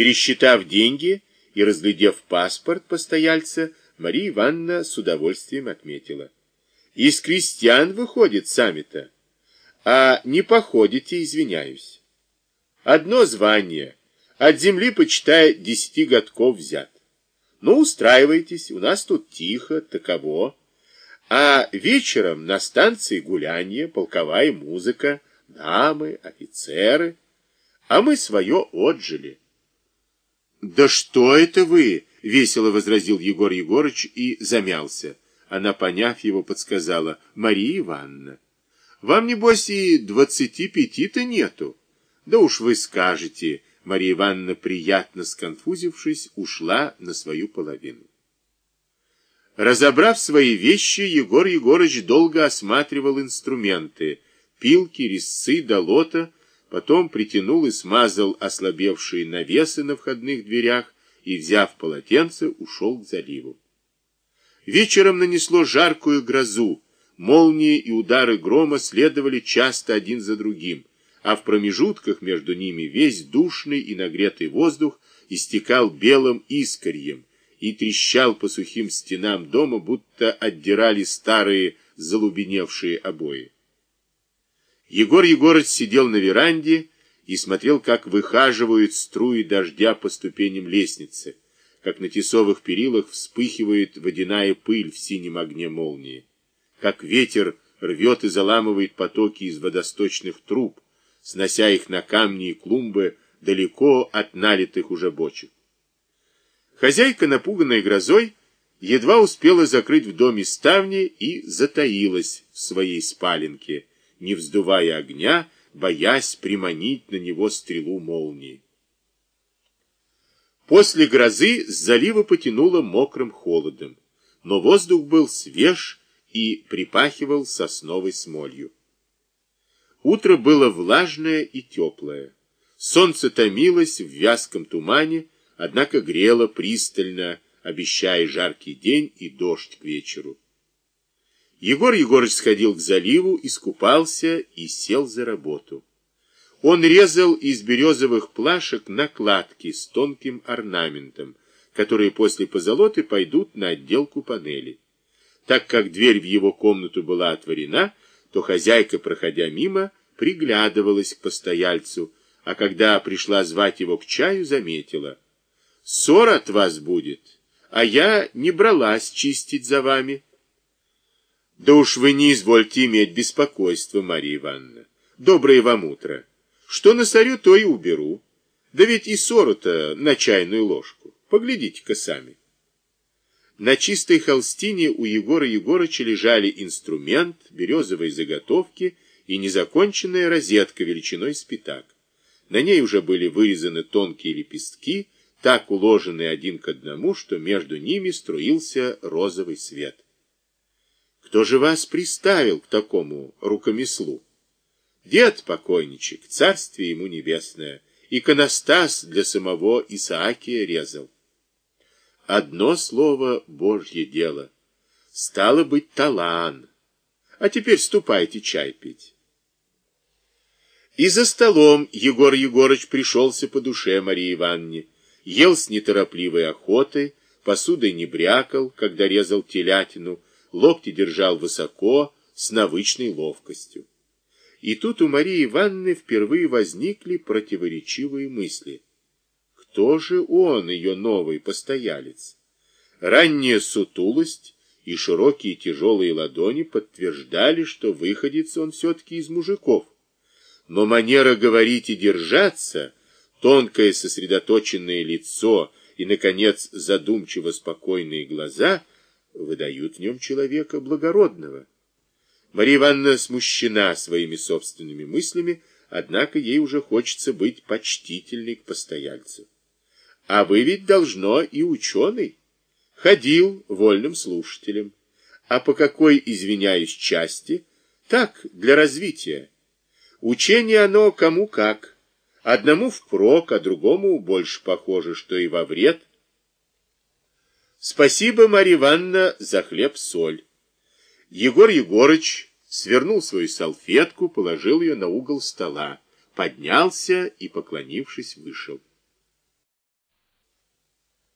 Пересчитав деньги и разглядев паспорт постояльца, Мария Ивановна с удовольствием отметила. Из крестьян выходит сами-то, а не походите, извиняюсь. Одно звание, от земли, почитая, десяти годков взят. Ну, устраивайтесь, у нас тут тихо, таково. А вечером на станции гулянье, полковая музыка, дамы, офицеры. А мы свое отжили. «Да что это вы?» — весело возразил Егор Егорыч и замялся. Она, поняв его, подсказала. «Мария Ивановна, вам, небось, и двадцати пяти-то нету. Да уж вы скажете». Мария Ивановна, приятно сконфузившись, ушла на свою половину. Разобрав свои вещи, Егор Егорыч долго осматривал инструменты, пилки, резцы, долота, потом притянул и смазал ослабевшие навесы на входных дверях и, взяв полотенце, ушел к заливу. Вечером нанесло жаркую грозу, молнии и удары грома следовали часто один за другим, а в промежутках между ними весь душный и нагретый воздух истекал белым искорьем и трещал по сухим стенам дома, будто отдирали старые залубеневшие обои. Егор Егорыч сидел на веранде и смотрел, как выхаживают струи дождя по ступеням лестницы, как на тесовых перилах вспыхивает водяная пыль в синем огне молнии, как ветер рвет и заламывает потоки из водосточных труб, снося их на камни и клумбы далеко от налитых уже бочек. Хозяйка, напуганная грозой, едва успела закрыть в доме ставни и затаилась в своей спаленке, не вздувая огня, боясь приманить на него стрелу молнии. После грозы с залива потянуло мокрым холодом, но воздух был свеж и припахивал сосновой смолью. Утро было влажное и теплое. Солнце томилось в вязком тумане, однако грело пристально, обещая жаркий день и дождь к вечеру. Егор Егорыч сходил к заливу, искупался и сел за работу. Он резал из березовых плашек накладки с тонким орнаментом, которые после позолоты пойдут на отделку панели. Так как дверь в его комнату была отворена, то хозяйка, проходя мимо, приглядывалась к постояльцу, а когда пришла звать его к чаю, заметила. «Ссор от вас будет, а я не бралась чистить за вами». Да уж вы не извольте иметь беспокойства, Марья Ивановна. Доброе вам утро. Что насорю, то и уберу. Да ведь и ссору-то на чайную ложку. Поглядите-ка сами. На чистой холстине у Егора Егорыча лежали инструмент, березовые заготовки и незаконченная розетка величиной с пятак. На ней уже были вырезаны тонкие лепестки, так уложенные один к одному, что между ними струился розовый свет. Кто же вас приставил к такому рукомеслу? Дед покойничек, царствие ему небесное, иконостас для самого Исаакия резал. Одно слово — Божье дело. Стало быть, талан. А теперь ступайте чай пить. И за столом Егор Егорыч пришелся по душе Марии Ивановне, ел с неторопливой охотой, посудой не брякал, когда резал телятину, локти держал высоко, с навычной ловкостью. И тут у Марии Ивановны впервые возникли противоречивые мысли. Кто же он, ее новый постоялец? Ранняя сутулость и широкие тяжелые ладони подтверждали, что выходец он все-таки из мужиков. Но манера говорить и держаться, тонкое сосредоточенное лицо и, наконец, задумчиво спокойные глаза — выдают в нем человека благородного. Мария Ивановна смущена своими собственными мыслями, однако ей уже хочется быть почтительной к постояльцу. А вы ведь должно и ученый. Ходил вольным слушателем. А по какой, извиняюсь, части? Так, для развития. Учение оно кому как. Одному впрок, а другому больше похоже, что и во вред – Спасибо, Марья Ивановна, за хлеб-соль. Егор Егорыч свернул свою салфетку, положил ее на угол стола, поднялся и, поклонившись, вышел.